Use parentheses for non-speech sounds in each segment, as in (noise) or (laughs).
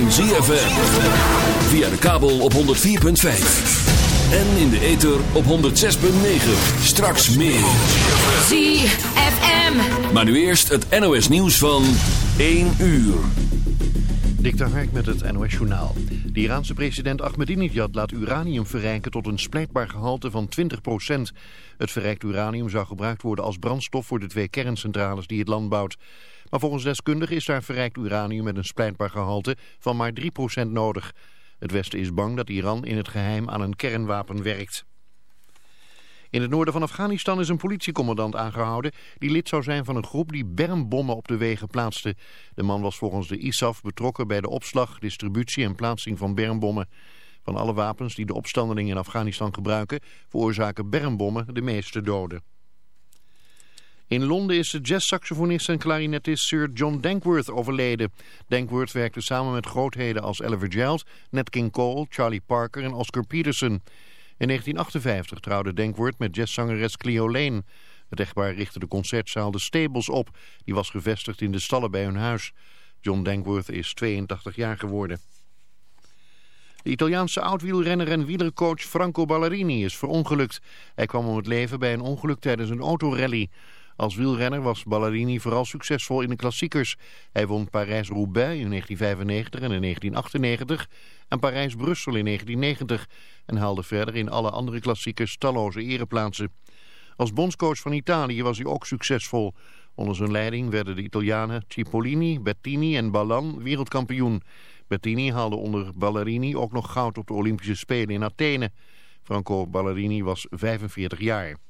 van ZFM. Via de kabel op 104.5. En in de ether op 106.9. Straks meer. ZFM. Maar nu eerst het NOS nieuws van 1 uur. Dik Hark met het NOS Journaal. De Iraanse president Ahmadinejad laat uranium verrijken tot een splijtbaar gehalte van 20% Het verrijkt uranium zou gebruikt worden als brandstof voor de twee kerncentrales die het land bouwt. Maar volgens deskundigen is daar verrijkt uranium met een splijtbaar gehalte van maar 3% nodig. Het Westen is bang dat Iran in het geheim aan een kernwapen werkt. In het noorden van Afghanistan is een politiecommandant aangehouden... die lid zou zijn van een groep die bermbommen op de wegen plaatste. De man was volgens de ISAF betrokken bij de opslag, distributie en plaatsing van bermbommen. Van alle wapens die de opstandelingen in Afghanistan gebruiken... veroorzaken bermbommen de meeste doden. In Londen is de jazzsaxofonist en klarinetist Sir John Dankworth overleden. Dankworth werkte samen met grootheden als Ella Fitzgerald, Nat King Cole, Charlie Parker en Oscar Peterson... In 1958 trouwde Denkwoord met jazzzangeres Clio Lane. Het echtpaar richtte de concertzaal De Stables op. Die was gevestigd in de stallen bij hun huis. John Denkworth is 82 jaar geworden. De Italiaanse oudwielrenner en wielercoach Franco Ballerini is verongelukt. Hij kwam om het leven bij een ongeluk tijdens een autorally. Als wielrenner was Ballerini vooral succesvol in de klassiekers. Hij won Parijs-Roubaix in 1995 en in 1998 en Parijs-Brussel in 1990 en haalde verder in alle andere klassiekers talloze ereplaatsen. Als bondscoach van Italië was hij ook succesvol. Onder zijn leiding werden de Italianen Cipollini, Bettini en Ballan wereldkampioen. Bettini haalde onder Ballerini ook nog goud op de Olympische Spelen in Athene. Franco Ballerini was 45 jaar.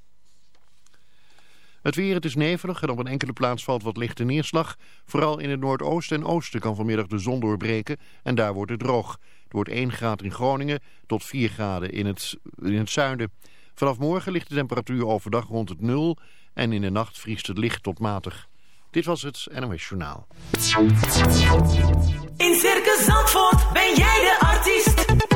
Het weer, het is nevelig en op een enkele plaats valt wat lichte neerslag. Vooral in het noordoosten en oosten kan vanmiddag de zon doorbreken en daar wordt het droog. Het wordt 1 graad in Groningen tot 4 graden in het, in het zuiden. Vanaf morgen ligt de temperatuur overdag rond het nul en in de nacht vriest het licht tot matig. Dit was het NOS Journaal. In Circus Zandvoort ben jij de artiest.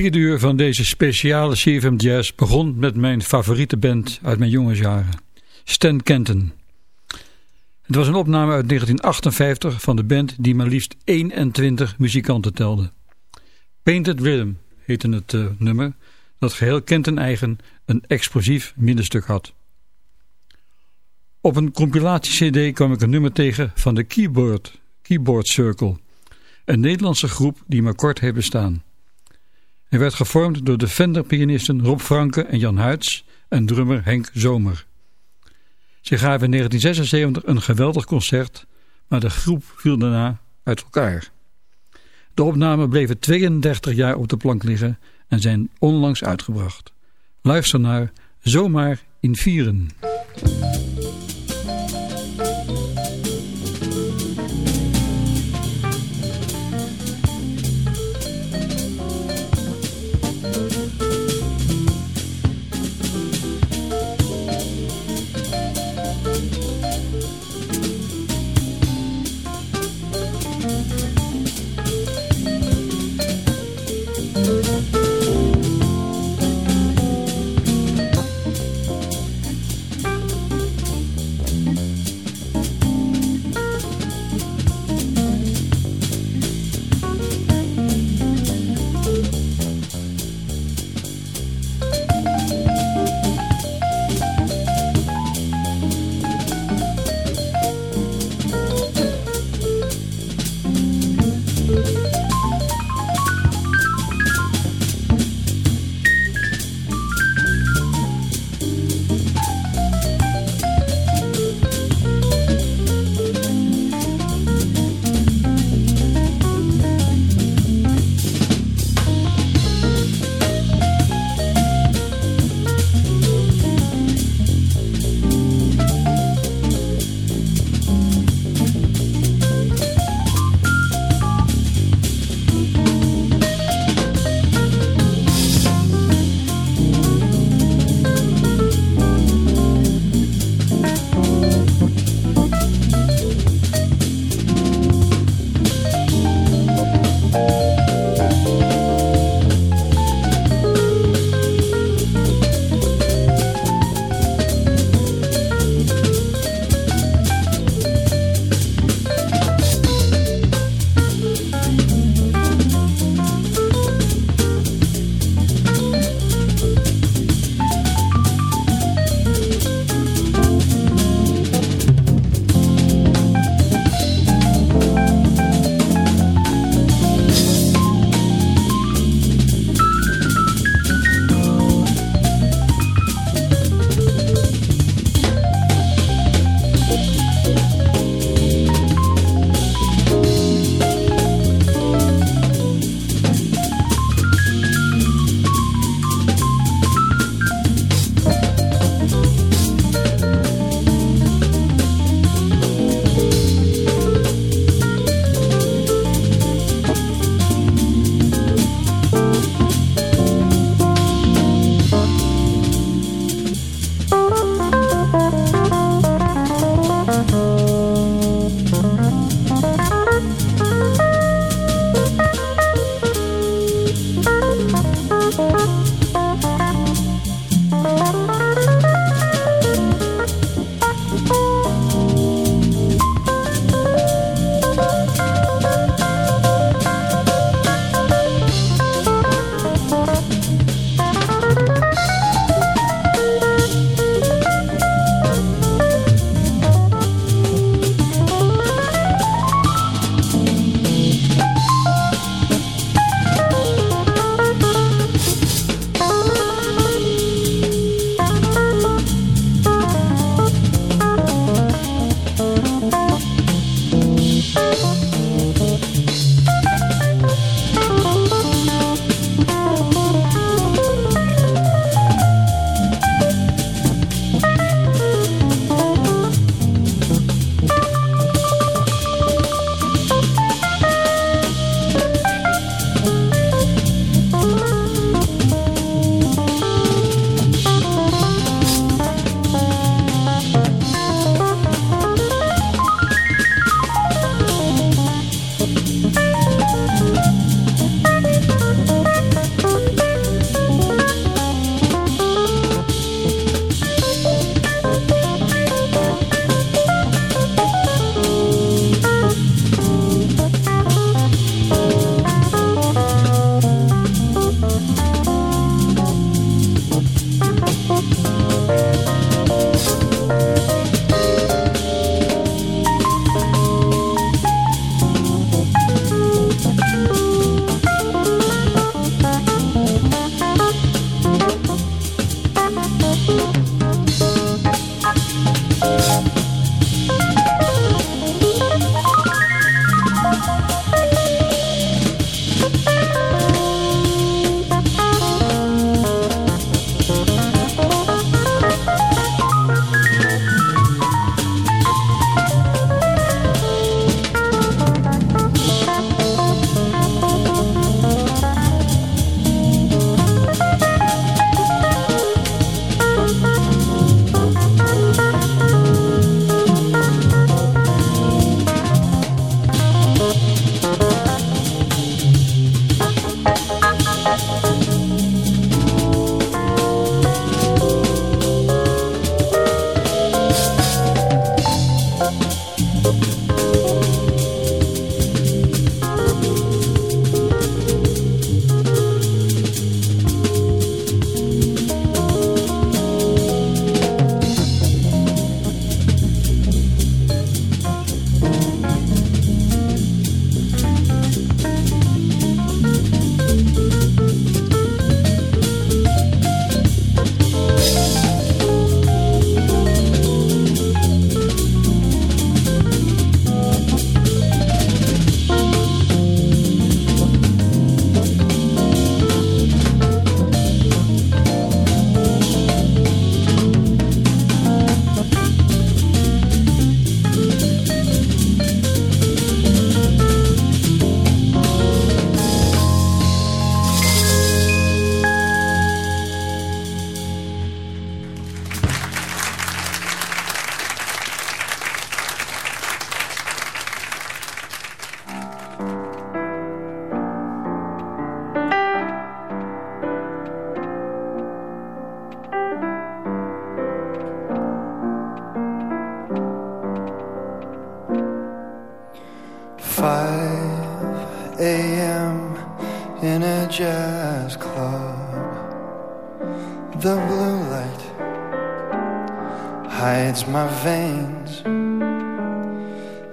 Vierde uur van deze speciale CFM Jazz begon met mijn favoriete band uit mijn jongensjaren, Stan Kenton. Het was een opname uit 1958 van de band die maar liefst 21 muzikanten telde. Painted Rhythm heette het uh, nummer, dat geheel Kenton eigen een explosief middenstuk had. Op een compilatie-cd kwam ik een nummer tegen van de Keyboard, Keyboard Circle, een Nederlandse groep die maar kort heeft bestaan. Hij werd gevormd door de Fender-pianisten Rob Franke en Jan Huids en drummer Henk Zomer. Ze gaven in 1976 een geweldig concert, maar de groep viel daarna uit elkaar. De opnamen bleven 32 jaar op de plank liggen en zijn onlangs uitgebracht. Luister naar Zomaar in Vieren.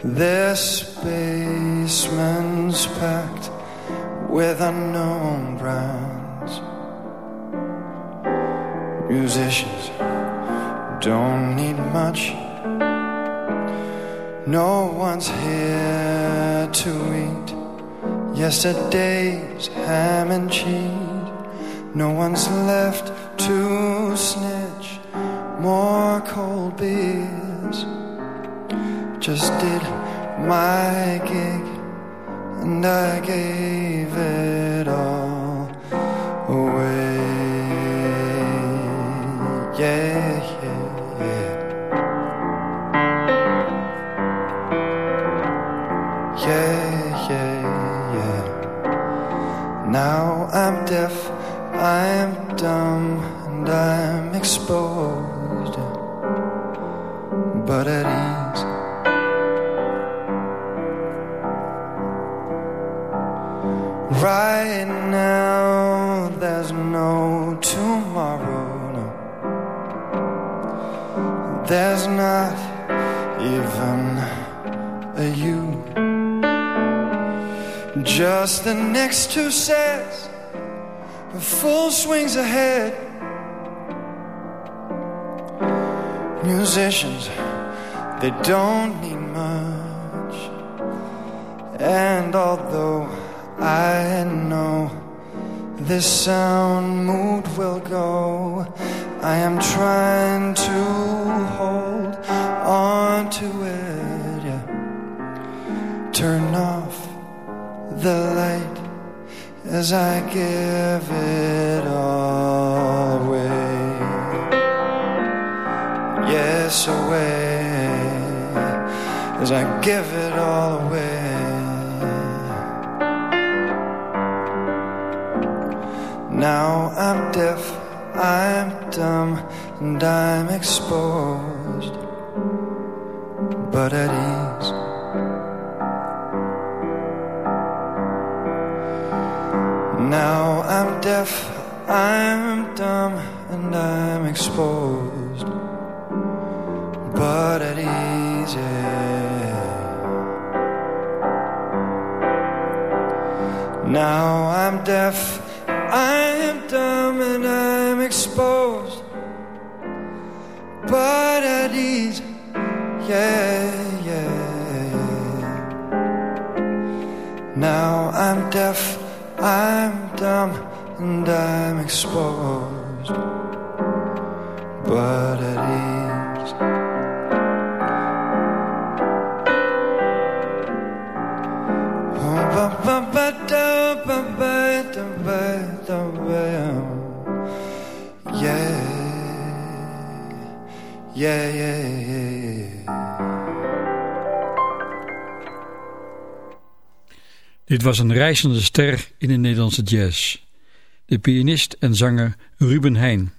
This basement's packed with unknown brands. Musicians don't need much. No one's here to eat yesterday's ham and cheese. No one's left to snitch more cold beers. Just did my gig and I gave it all away. Yeah, yeah, yeah. Yeah, yeah, yeah. Now I'm deaf, I'm dumb, and I'm exposed, There's not even a you. Just the next two sets, full swings ahead. Musicians, they don't need much. And although I know this sound mood will go, I am trying to hold on to it. Yeah. Turn off the light as I give it all away. Yes, away as I give it all away. Now I'm deaf, I'm dumb, and I'm exposed, but at ease. Now I'm deaf, I'm dumb, and I'm exposed, but at ease. Now I'm deaf, I'm Yeah, yeah. Now I'm deaf, I'm dumb, and I'm exposed, was een reizende ster in de Nederlandse jazz. De pianist en zanger Ruben Heijn.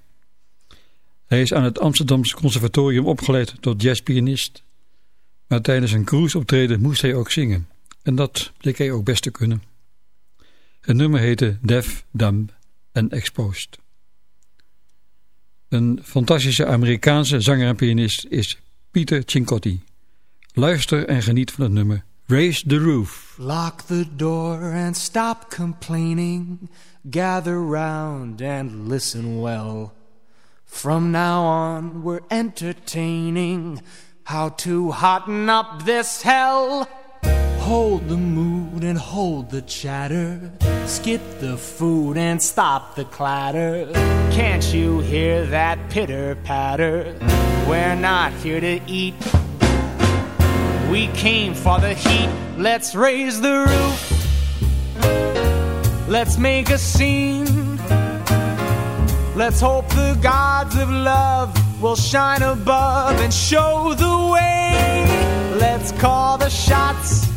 Hij is aan het Amsterdamse Conservatorium opgeleid tot jazzpianist. Maar tijdens een cruise optreden moest hij ook zingen. En dat bleek hij ook best te kunnen. Het nummer heette Deaf, Dumb and Exposed. Een fantastische Amerikaanse zanger en pianist is Pieter Cincotti. Luister en geniet van het nummer Raise the Roof. Lock the door and stop complaining. Gather round and listen well. From now on, we're entertaining how to hotten up this hell. Hold the mood and hold the chatter. Skip the food and stop the clatter. Can't you hear that pitter patter? We're not here to eat. We came for the heat. Let's raise the roof. Let's make a scene. Let's hope the gods of love will shine above and show the way. Let's call the shots.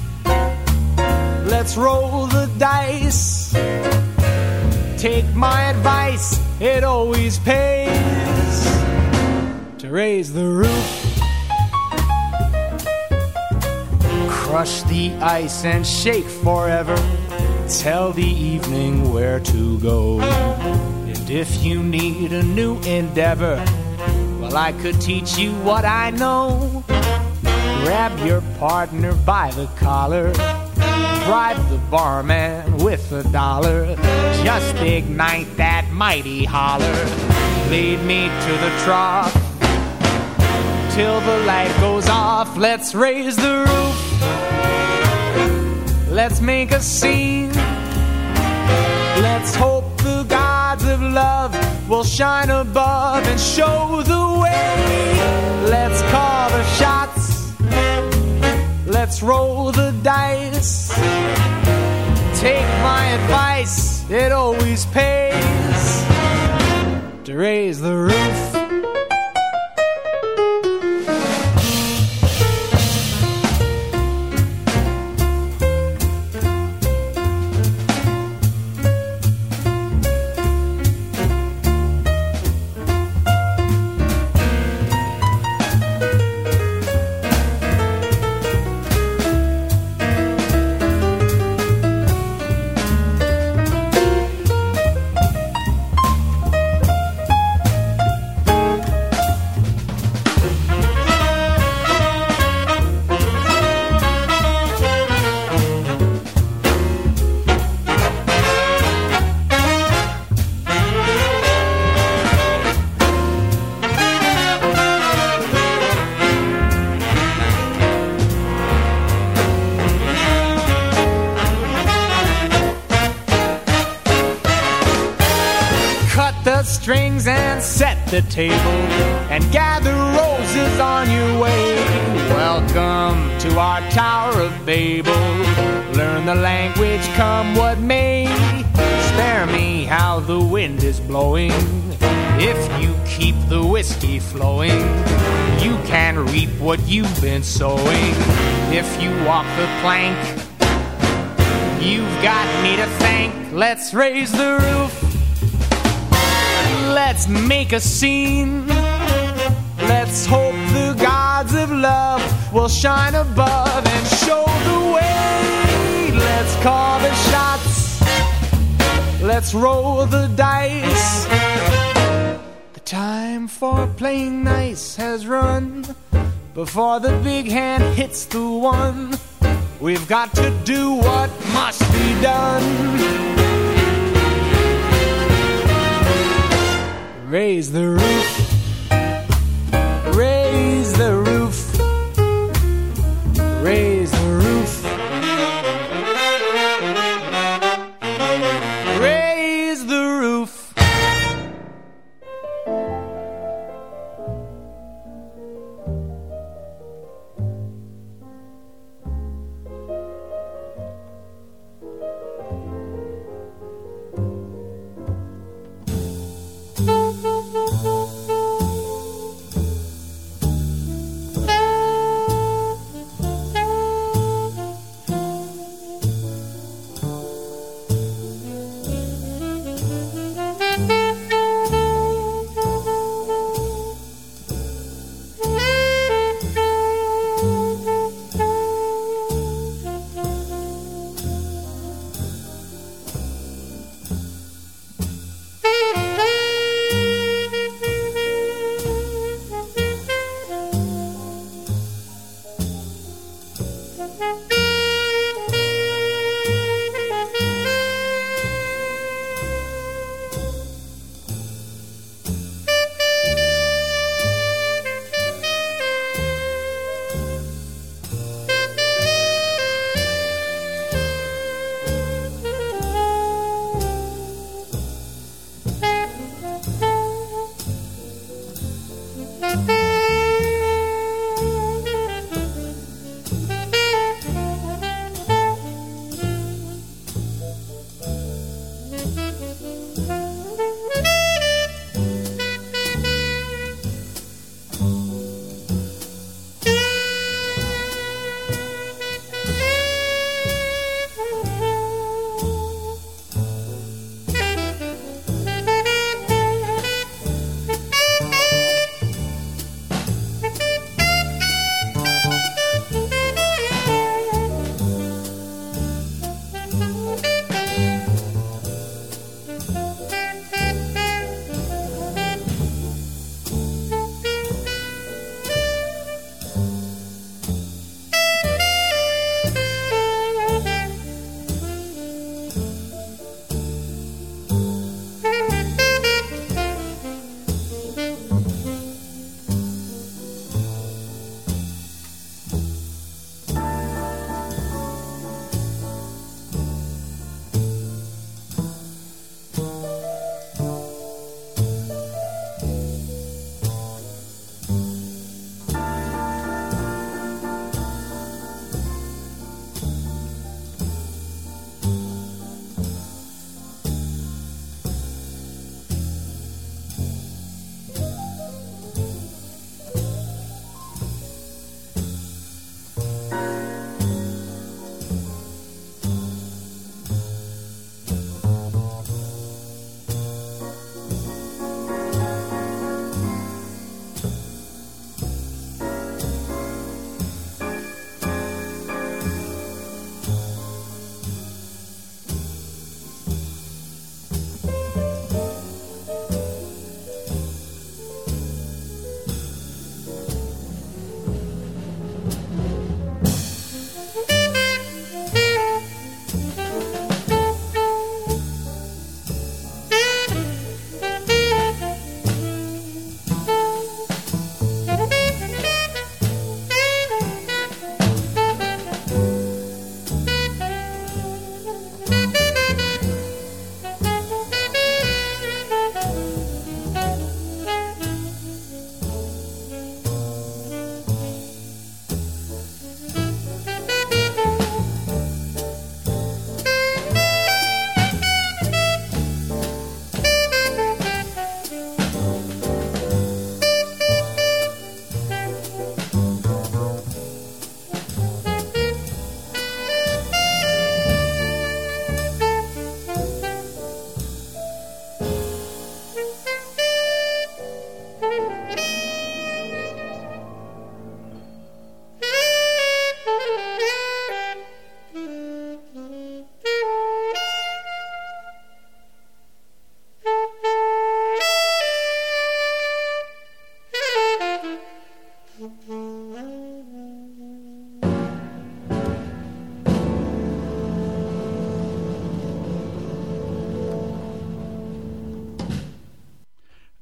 Let's roll the dice. Take my advice, it always pays to raise the roof. Crush the ice and shake forever. Tell the evening where to go. And if you need a new endeavor, well, I could teach you what I know. Grab your partner by the collar. Bribe the barman with a dollar. Just ignite that mighty holler. Lead me to the trough till the light goes off. Let's raise the roof. Let's make a scene. Let's hope the gods of love will shine above and show the way. Let's call the shots. Let's roll the dice. Take my advice, it always pays to raise the roof. Before the big hand hits the one, we've got to do what must be done. Raise the roof.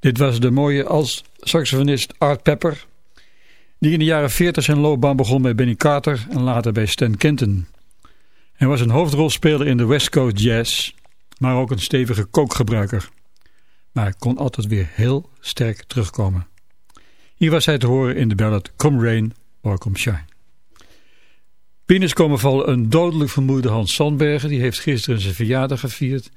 Dit was de mooie als saxofonist Art Pepper, die in de jaren 40 zijn loopbaan begon bij Benny Carter en later bij Stan Kenton. Hij was een hoofdrolspeler in de West Coast Jazz, maar ook een stevige kookgebruiker. Maar kon altijd weer heel sterk terugkomen. Hier was hij te horen in de ballad Come Rain or Come Shine. Binnen komen vallen een dodelijk vermoeide Hans Sandbergen. Die heeft gisteren zijn verjaardag gevierd.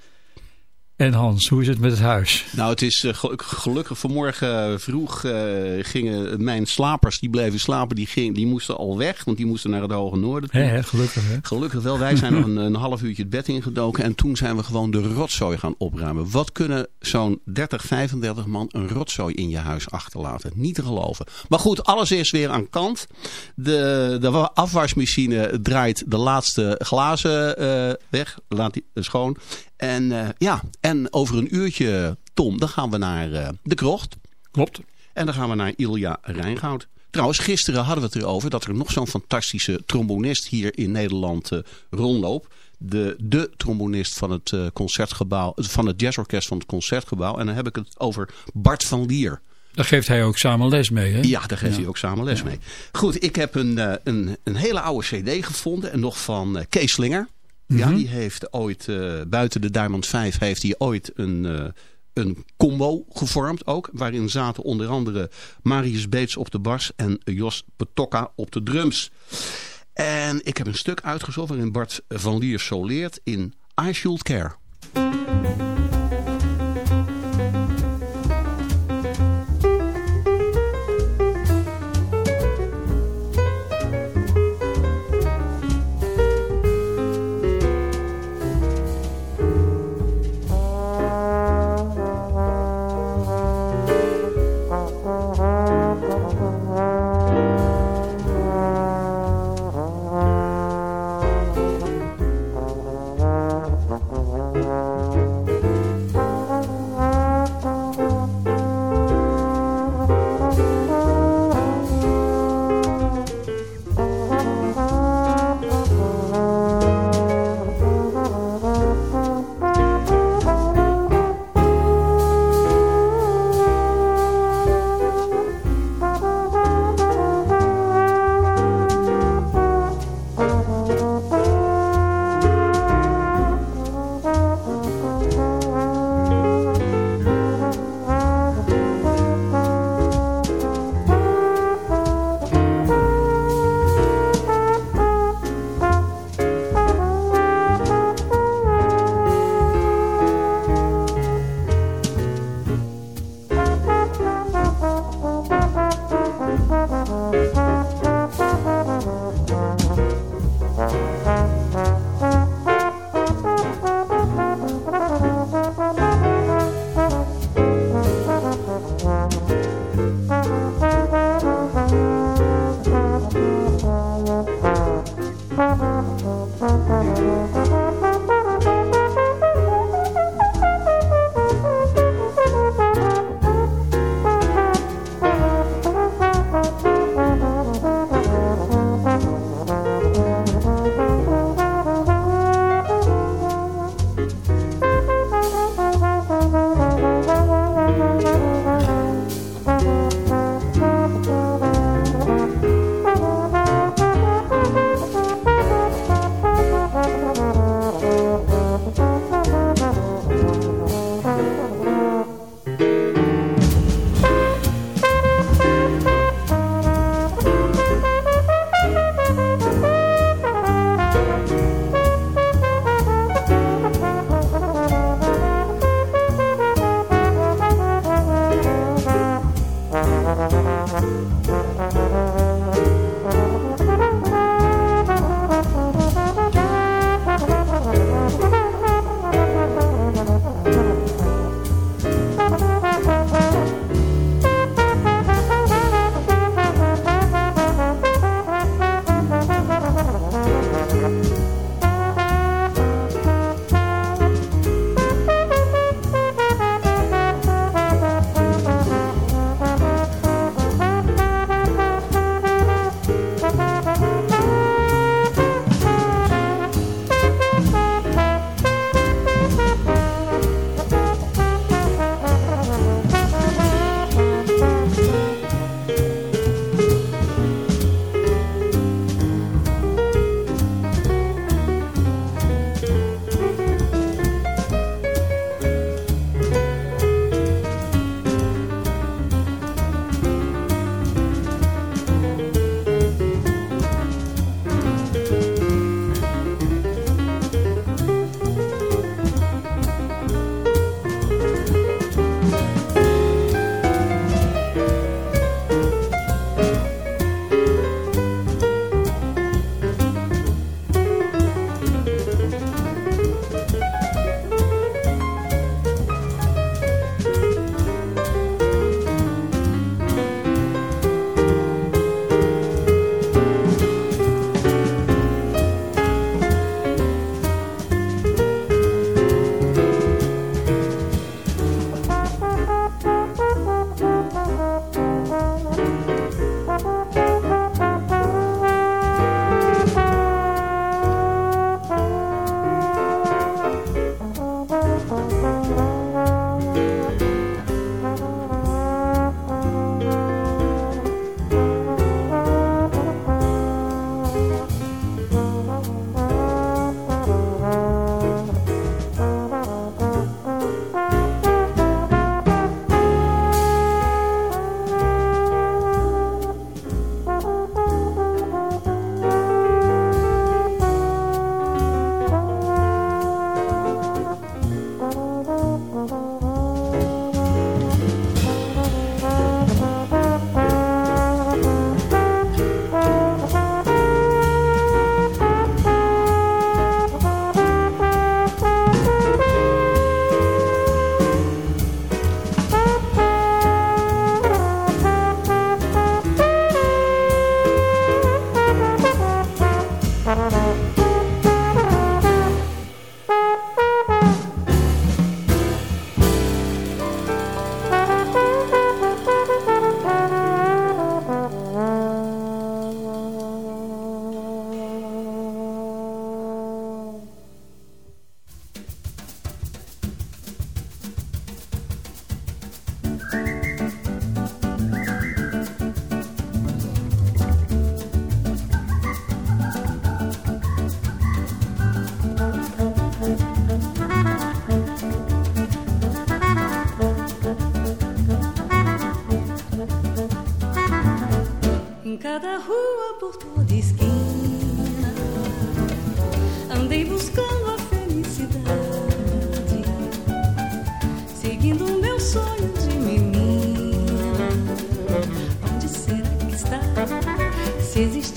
En Hans, hoe is het met het huis? Nou, het is uh, gelukkig vanmorgen vroeg uh, gingen mijn slapers, die bleven slapen, die, ging, die moesten al weg, want die moesten naar het hoge noorden. He, he, gelukkig hè? Gelukkig wel. Wij zijn (laughs) nog een, een, half uurtje het bed ingedoken en toen zijn we gewoon de rotzooi gaan opruimen. Wat kunnen zo'n 30, 35 man een rotzooi in je huis achterlaten? Niet te geloven. Maar goed, alles is weer aan kant. De, de afwasmachine draait de laatste glazen uh, weg, laat die schoon. En uh, ja, en over een uurtje, Tom, dan gaan we naar uh, de krocht. Klopt. En dan gaan we naar Ilja Rijngoud. Trouwens, gisteren hadden we het erover dat er nog zo'n fantastische trombonist hier in Nederland uh, rondloopt. De, de trombonist van het concertgebouw, van het jazzorkest van het concertgebouw. En dan heb ik het over Bart van Lier. Daar geeft hij ook samen les mee, hè? Ja, daar geeft ja. hij ook samen les ja. mee. Goed, ik heb een, een, een hele oude cd gevonden. En nog van Kees Slinger. Ja, die heeft ooit, uh, buiten de Diamond 5, heeft hij ooit een, uh, een combo gevormd ook. Waarin zaten onder andere Marius Beets op de bas en Jos Petokka op de drums. En ik heb een stuk uitgezocht waarin Bart van Lier soleert in I Should Care.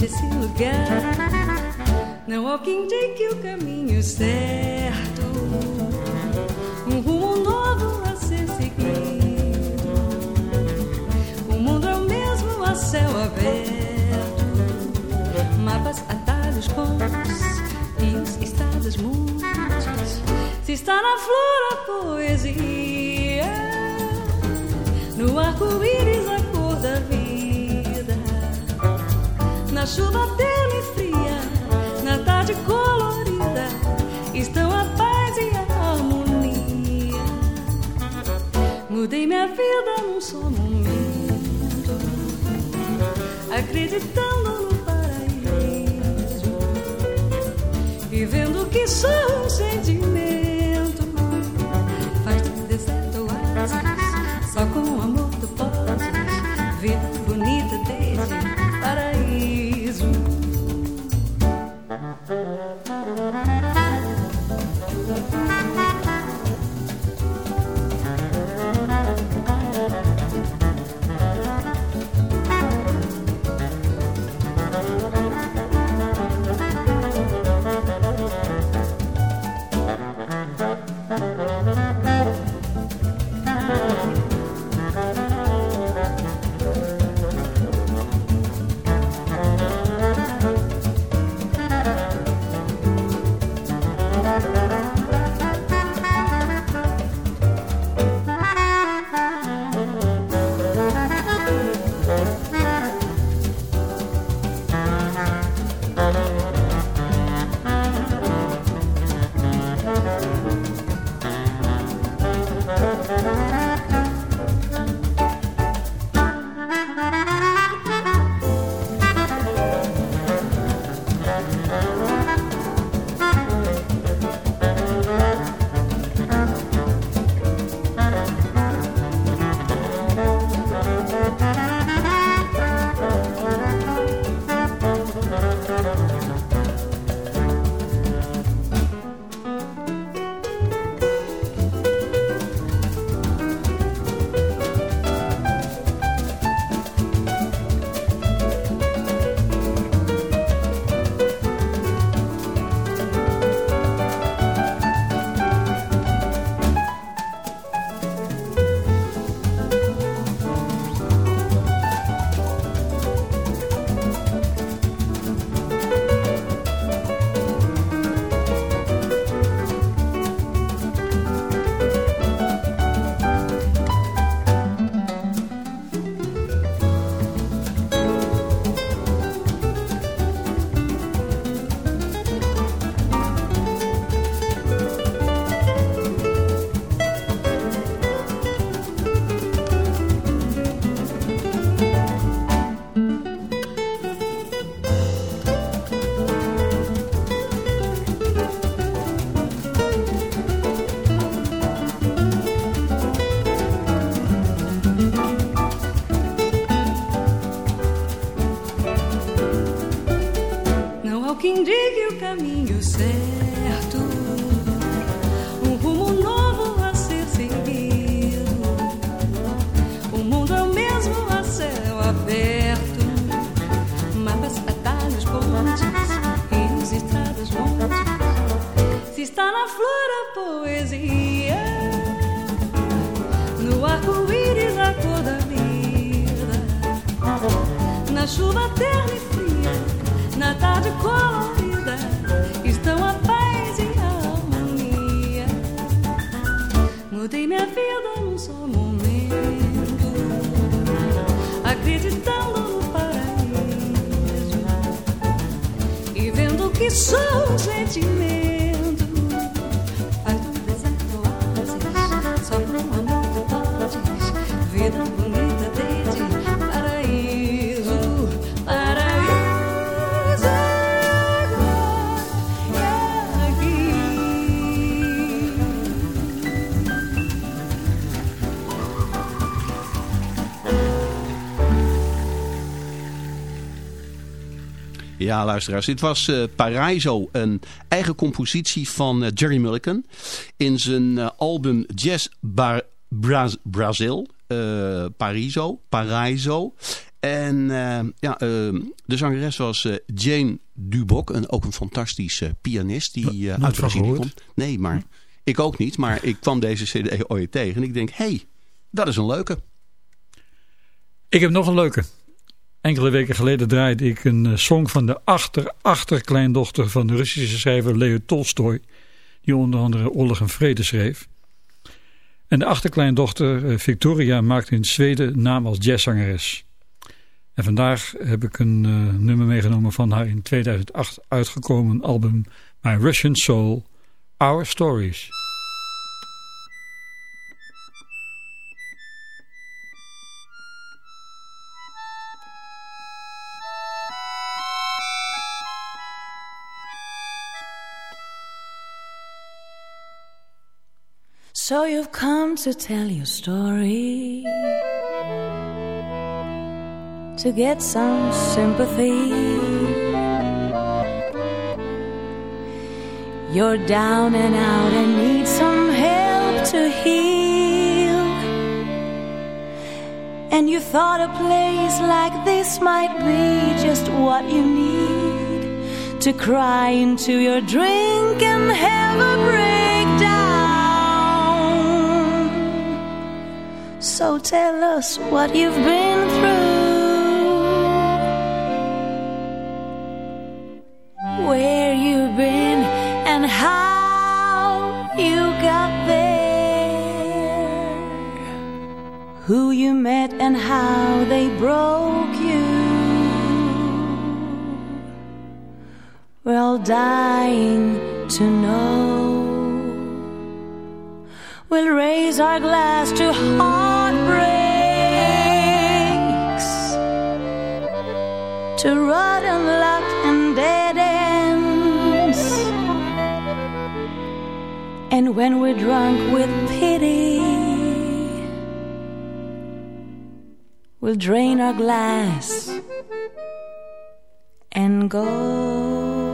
Existe esse lugar. Não há quem indique o caminho certo. Um rumo novo a ser seguido. O mundo é o mesmo a céu aberto. Mapas, atalhos, pontos, rios, estradas, muitos. Se está na flor a poesia, no arco-íris chuva tênue e fria, na tarde colorida, estão a paz e a harmonia. Mudei minha vida num só momento, acreditando no paraíso, vivendo que sou um sentimento, say Ja, luisteraars. Dit was eh Paraiso, een eigen compositie van eh, Jerry Mulligan. In zijn eh, album Jazz Bar Braz- Brazil. eh Paraiso. Paraiso. En eh, ja, eh, de zangeres was Jane Dubok, een, ook een fantastische pianist die uh, Nooit uit Brazilië komt. Nee, maar ik ook niet. Maar ik kwam deze cd ooit tegen en ik denk, hé, hey, dat is een leuke. Ik heb nog een leuke. Enkele weken geleden draaide ik een eh, song van de achter-achterkleindochter van de Russische schrijver Leo Tolstoy. Die onder andere Oorlog en Vrede schreef. En de achterkleindochter eh, Victoria maakte in Zweden naam als jazzzangeres. En vandaag heb ik een eh, nummer meegenomen van haar in 2008 uitgekomen album My Russian Soul, Our Stories. So you've come to tell your story to get some sympathy. You're down and out and need some help to heal. And you thought a place like this might be just what you need to cry into your drink and have a breakdown. So tell us what you've been through, where you've been, and how you got there, who you met, and how they broke you. We're all dying to know. We'll raise our glass to heartbreaks, to rotten luck and dead ends. And when we're drunk with pity, we'll drain our glass and go.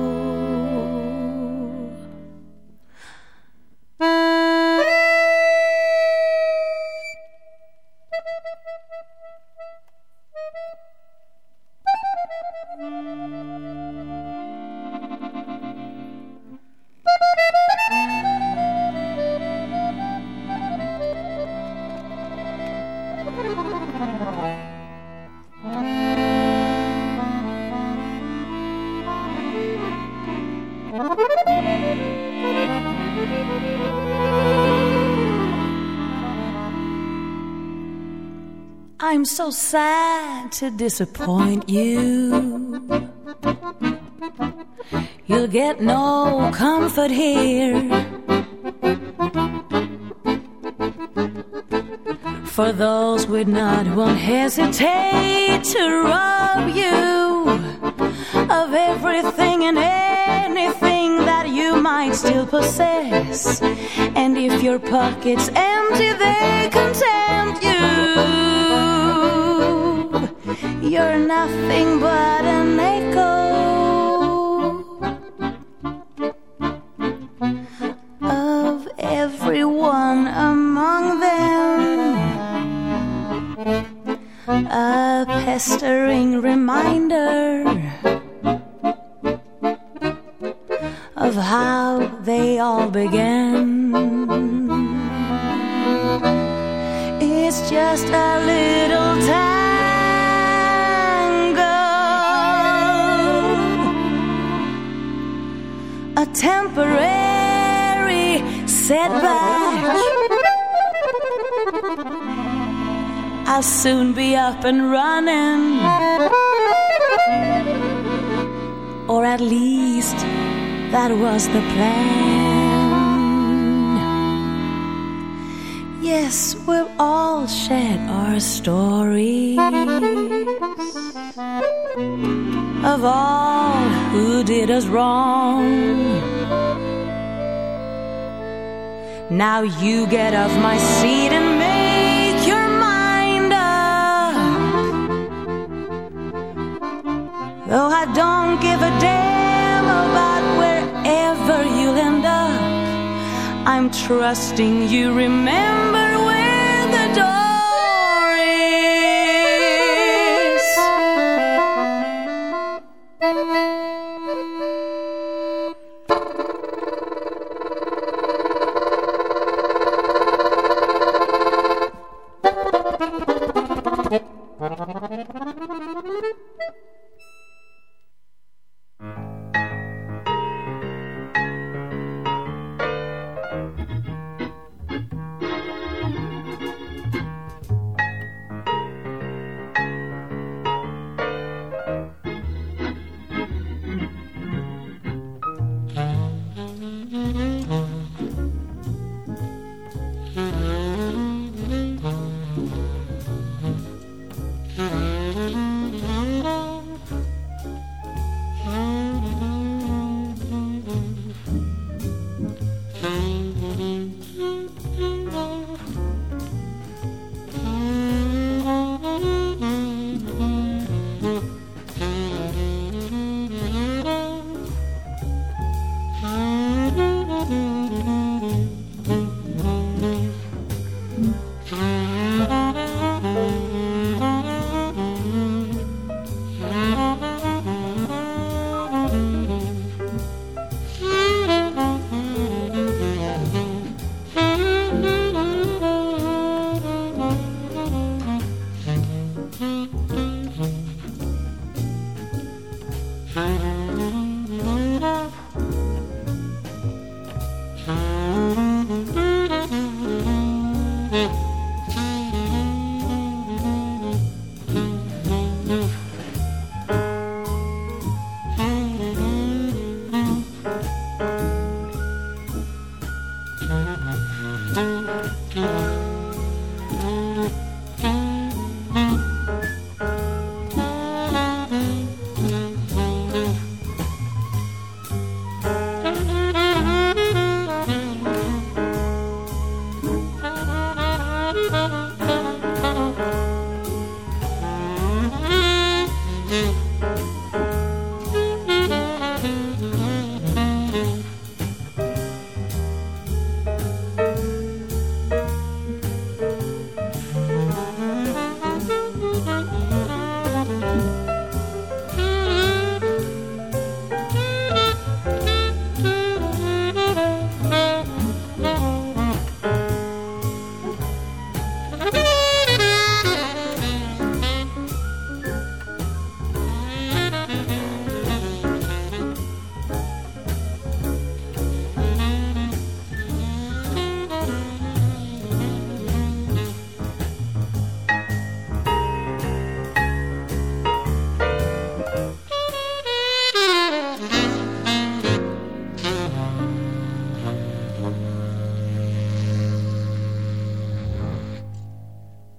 I'm so sad to disappoint you. You'll get no comfort here. For those would not won't hesitate to rob you of everything and anything that you might still possess. And if your pocket's empty, they contempt you. You're nothing but an echo at least that was the plan. Yes, we'll all shed our stories of all who did us wrong. Now you get off my seat and make your mind up. Though I don't give a damn you'll end up, I'm trusting you remember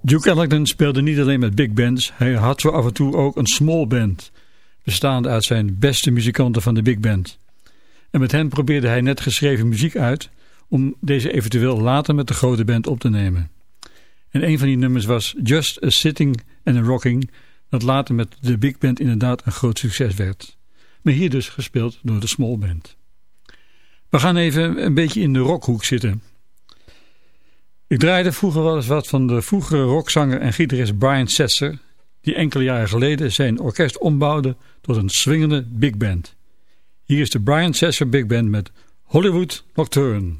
Duke Ellington speelde niet alleen met big bands, hij had zo af en toe ook een small band, bestaande uit zijn beste muzikanten van de big band. En met hen probeerde hij net geschreven muziek uit om deze eventueel later met de grote band op te nemen. En een van die nummers was Just a Sitting and a Rocking, dat later met de big band inderdaad een groot succes werd. Maar hier dus gespeeld door de small band. We gaan even een beetje in de rockhoek zitten. Ik draaide vroeger wel eens wat van de vroegere rockzanger en gitarist Brian Setzer, die enkele jaren geleden zijn orkest ombouwde tot een swingende big band. Hier is de Brian Setzer Big Band met Hollywood Nocturne.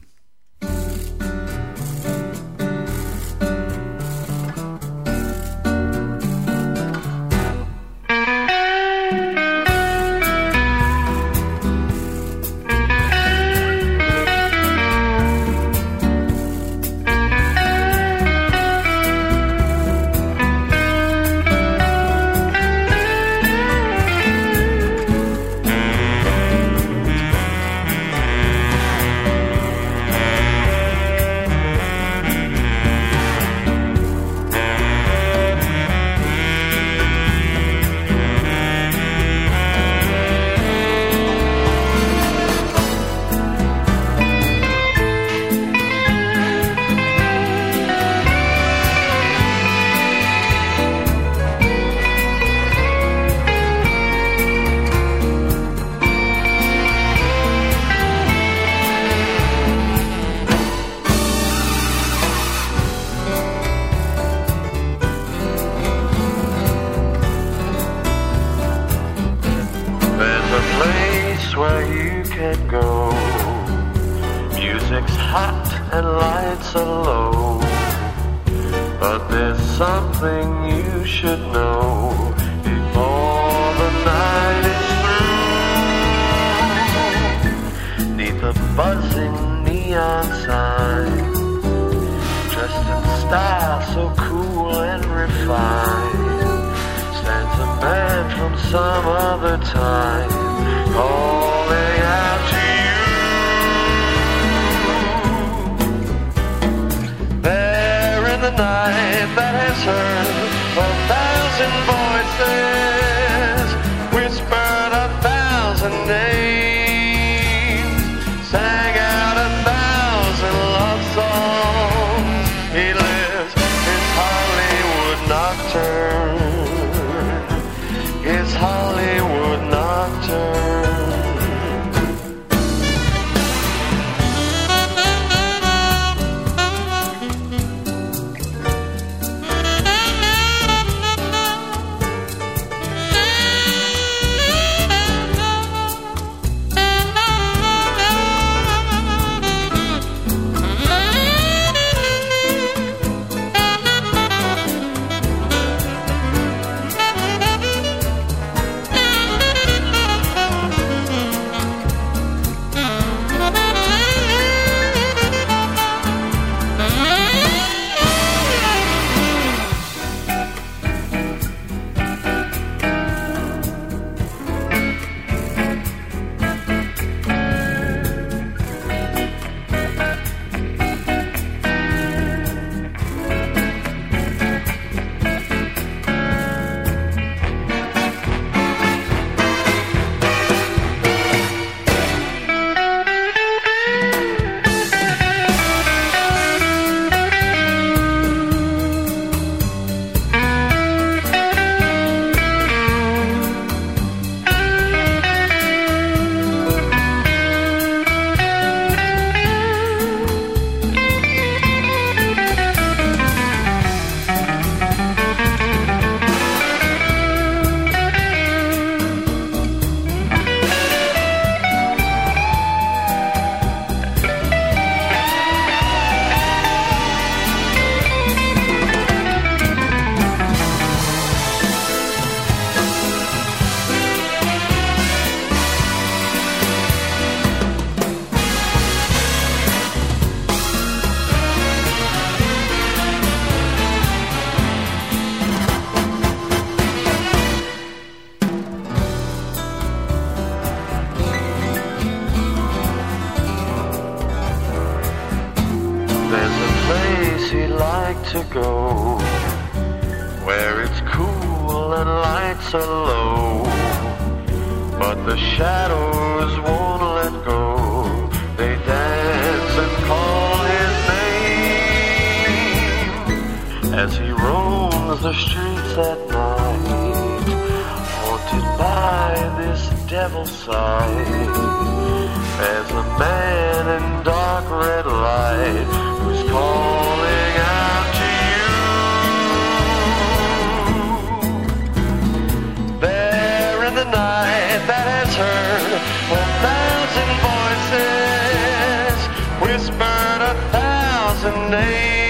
name.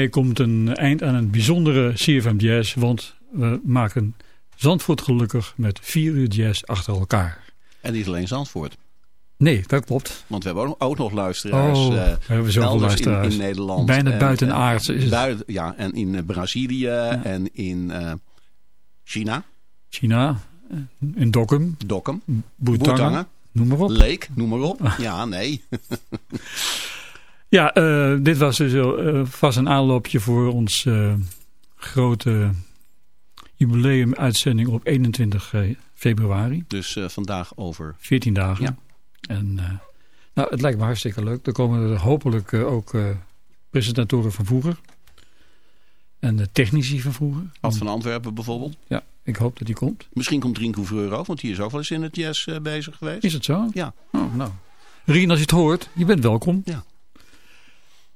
Hiermee komt een eind aan een bijzondere CFM Jazz, want we maken Zandvoort gelukkig met vier uur jazz achter elkaar. En niet alleen Zandvoort. Nee, dat klopt. Want we hebben ook, nog luisteraars. Oh, eh, we hebben zoveel luisteraars. In, in Nederland. Bijna En, buitenaards is het. buiten- ja, en in eh, Brazilië en in eh, China. China, in Dokkum, Dokkum. Boetangen. noem maar op. Leek, noem maar op. (laughs) Ja, nee. (laughs) Ja, eh, dit was dus eh, vast een aanloopje voor ons eh, grote jubileum-uitzending op 21 eh, februari. Dus eh, vandaag over 14 dagen. Ja. En eh, nou, het lijkt me hartstikke leuk. Er komen er hopelijk eh, ook eh, presentatoren van vroeger. En de technici van vroeger. Ad van Antwerpen bijvoorbeeld. Ja, ik hoop dat die komt. Misschien komt Rien Couvreur ook, want die is ook wel eens in het jazz eh, bezig geweest. Is het zo? Ja. Oh, nou. Rien, als je het hoort, je bent welkom. Ja.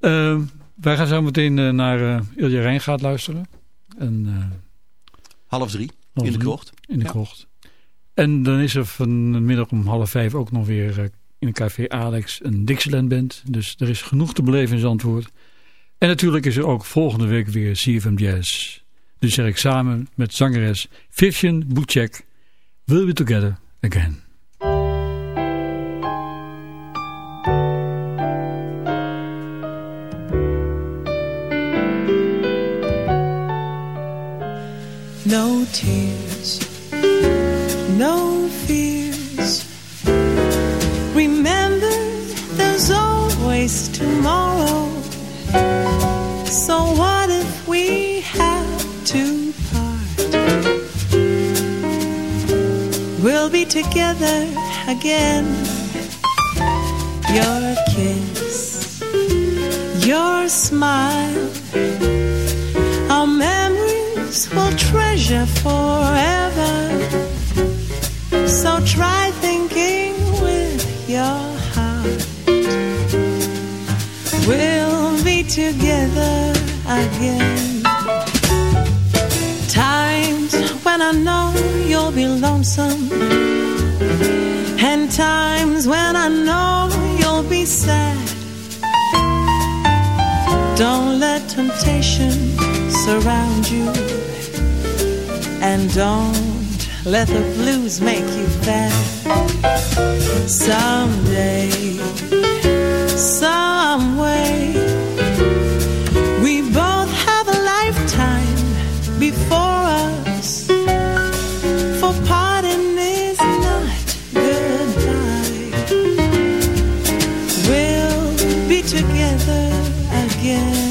Eh, wij gaan zo meteen eh, naar eh Ilja Rijngaard luisteren. En, eh, Half drie, half in de krocht. In de Ja. krocht. En dan is er vanmiddag om half vijf ook nog weer in café Alex een Dixieland band. Dus er is genoeg te beleven in Zandvoort. En natuurlijk is er ook volgende week weer CFM Jazz. Dus zeg ik samen met zangeres Vivian Bucek, We'll Be Together Again. Tears, no fears. Remember, there's always tomorrow. So what if we have to part? We'll be together again. Your kiss, your smile, treasure forever. So try thinking with your heart. We'll be together again. Times when I know you'll be lonesome, and times when I know you'll be sad. Don't let temptation surround you, and don't let the blues make you bad. Someday, some way, we both have a lifetime before us. For parting is not goodbye. We'll be together again.